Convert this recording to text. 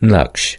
Накш